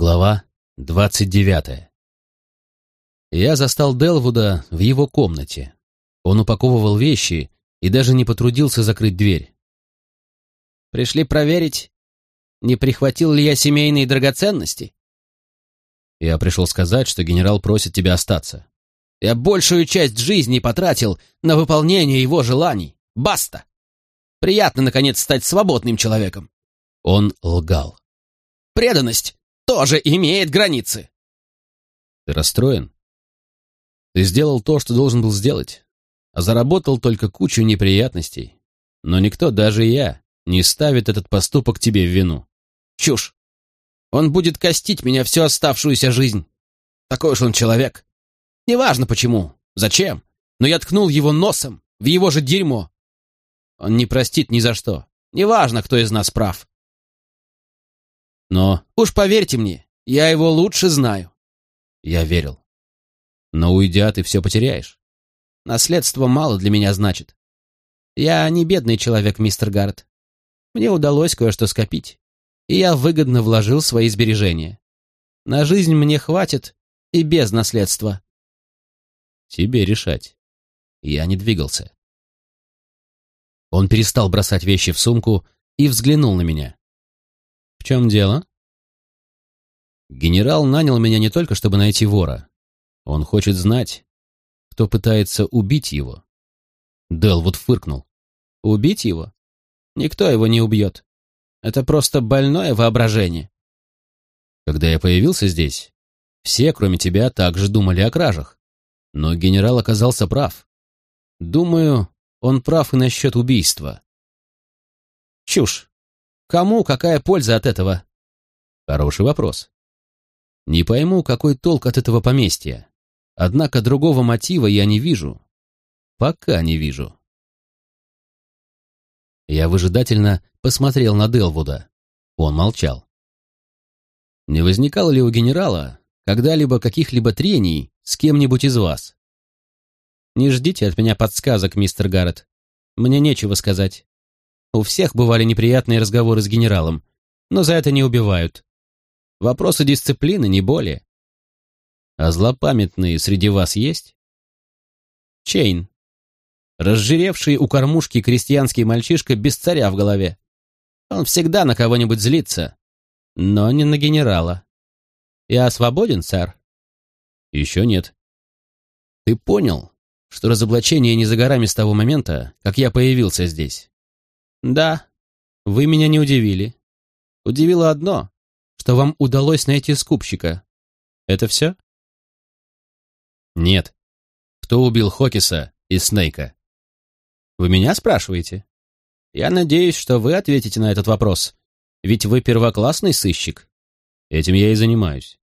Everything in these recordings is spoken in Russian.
Глава двадцать девятая. Я застал Делвуда в его комнате. Он упаковывал вещи и даже не потрудился закрыть дверь. «Пришли проверить, не прихватил ли я семейные драгоценности?» Я пришел сказать, что генерал просит тебя остаться. Я большую часть жизни потратил на выполнение его желаний. Баста! Приятно, наконец, стать свободным человеком. Он лгал. Преданность тоже имеет границы. Ты расстроен? Ты сделал то, что должен был сделать, а заработал только кучу неприятностей. Но никто, даже я, не ставит этот поступок тебе в вину. Чушь. Он будет костить меня всю оставшуюся жизнь. Такой уж он человек. Неважно почему, зачем, но я ткнул его носом в его же дерьмо. Он не простит ни за что. Неважно, кто из нас прав. Но... Уж поверьте мне, я его лучше знаю. Я верил. Но уйдя, ты все потеряешь. Наследство мало для меня значит. Я не бедный человек, мистер Гаррет. Мне удалось кое-что скопить, и я выгодно вложил свои сбережения. На жизнь мне хватит и без наследства. Тебе решать. Я не двигался. Он перестал бросать вещи в сумку и взглянул на меня. «В чем дело?» «Генерал нанял меня не только, чтобы найти вора. Он хочет знать, кто пытается убить его». Делвуд фыркнул. «Убить его? Никто его не убьет. Это просто больное воображение». «Когда я появился здесь, все, кроме тебя, также думали о кражах. Но генерал оказался прав. Думаю, он прав и насчет убийства». «Чушь. Кому какая польза от этого? Хороший вопрос. Не пойму, какой толк от этого поместья. Однако другого мотива я не вижу. Пока не вижу. Я выжидательно посмотрел на Делвуда. Он молчал. Не возникало ли у генерала когда-либо каких-либо трений с кем-нибудь из вас? Не ждите от меня подсказок, мистер Гаррет. Мне нечего сказать. У всех бывали неприятные разговоры с генералом, но за это не убивают. Вопросы дисциплины, не более. А злопамятные среди вас есть? Чейн. Разжиревший у кормушки крестьянский мальчишка без царя в голове. Он всегда на кого-нибудь злится, но не на генерала. Я свободен, сэр? Еще нет. Ты понял, что разоблачение не за горами с того момента, как я появился здесь? Да, вы меня не удивили. Удивило одно, что вам удалось найти скупщика. Это все? Нет. Кто убил Хокиса и Снейка? Вы меня спрашиваете? Я надеюсь, что вы ответите на этот вопрос, ведь вы первоклассный сыщик. Этим я и занимаюсь.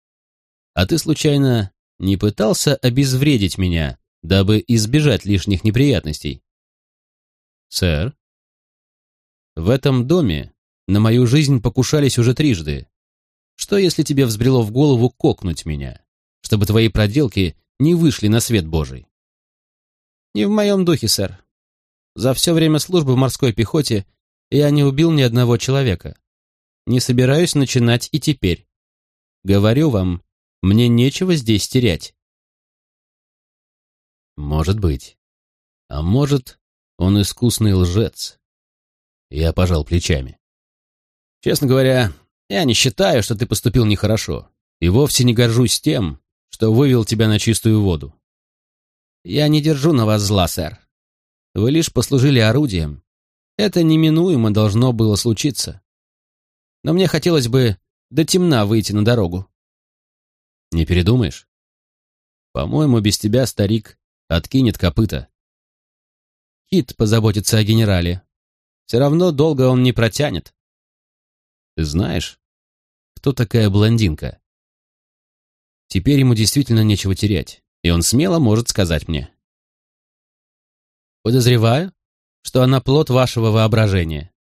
А ты, случайно, не пытался обезвредить меня, дабы избежать лишних неприятностей? Сэр? В этом доме на мою жизнь покушались уже трижды. Что, если тебе взбрело в голову кокнуть меня, чтобы твои проделки не вышли на свет Божий? Не в моем духе, сэр. За все время службы в морской пехоте я не убил ни одного человека. Не собираюсь начинать и теперь. Говорю вам, мне нечего здесь терять. Может быть. А может, он искусный лжец, я пожал плечами. Честно говоря, я не считаю, что ты поступил нехорошо, и вовсе не горжусь тем, что вывел тебя на чистую воду. Я не держу на вас зла, сэр. Вы лишь послужили орудием. Это неминуемо должно было случиться. Но мне хотелось бы до темна выйти на дорогу. Не передумаешь? По-моему, без тебя старик откинет копыта. Кит позаботится о генерале, все равно долго он не протянет. Знаешь, кто такая блондинка? Теперь ему действительно нечего терять, и он смело может сказать мне. Подозреваю, что она плод вашего воображения.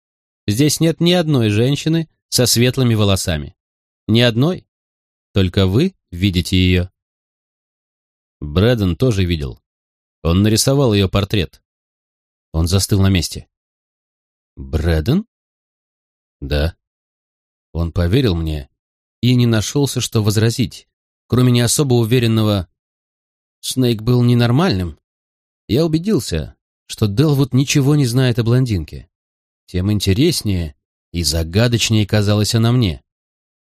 Здесь нет ни одной женщины со светлыми волосами. Ни одной. Только вы видите ее. Брэдден тоже видел. Он нарисовал ее портрет. Он застыл на месте. Брэден? Да. Он поверил мне и не нашелся, что возразить, кроме не особо уверенного «Снейк был ненормальным». Я убедился, что Делвуд ничего не знает о блондинке. Тем интереснее и загадочнее казалась она мне.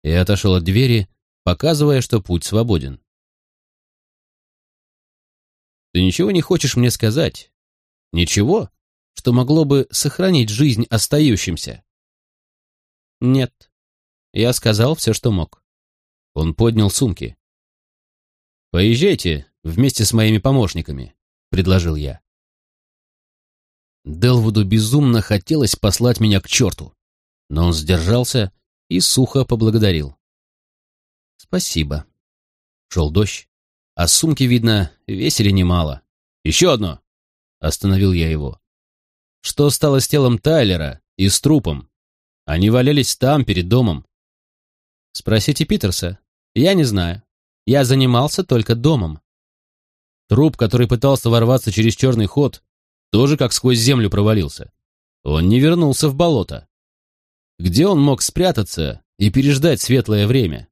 И отошел от двери, показывая, что путь свободен. «Ты ничего не хочешь мне сказать? Ничего, что могло бы сохранить жизнь остающимся?» «Нет», я сказал все, что мог. Он поднял сумки. «Поезжайте вместе с моими помощниками», — предложил я. Делвуду безумно хотелось послать меня к черту, но он сдержался и сухо поблагодарил. «Спасибо». Шел дождь, а сумки, видно, весили немало. «Еще одно!» — остановил я его. «Что стало с телом Тайлера и с трупом? Они валялись там, перед домом. Спросите Питерса. Я не знаю. Я занимался только домом. Труп, который пытался ворваться через черный ход, тоже как сквозь землю провалился. Он не вернулся в болото. Где он мог спрятаться и переждать светлое время?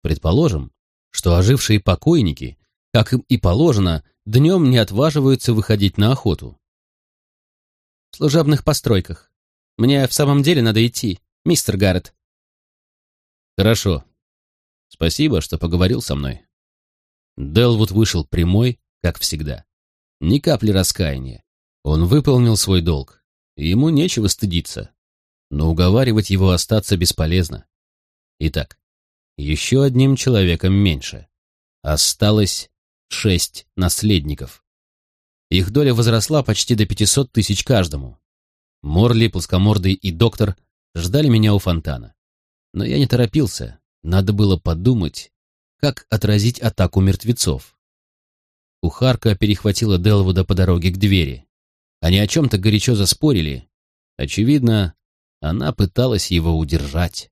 Предположим, что ожившие покойники, как им и положено, днем не отваживаются выходить на охоту. Служебных постройках. Мне в самом деле надо идти, мистер Гаррет. Хорошо. Спасибо, что поговорил со мной. Делвуд вышел прямой, как всегда. Ни капли раскаяния. Он выполнил свой долг. Ему нечего стыдиться. Но уговаривать его остаться бесполезно. Итак, еще одним человеком меньше. Осталось шесть наследников. Их доля возросла почти до 500 тысяч каждому. Морли, Плоскомордый и доктор ждали меня у фонтана. Но я не торопился. Надо было подумать, как отразить атаку мертвецов. Кухарка перехватила Делвуда по дороге к двери. Они о чем-то горячо заспорили. Очевидно, она пыталась его удержать.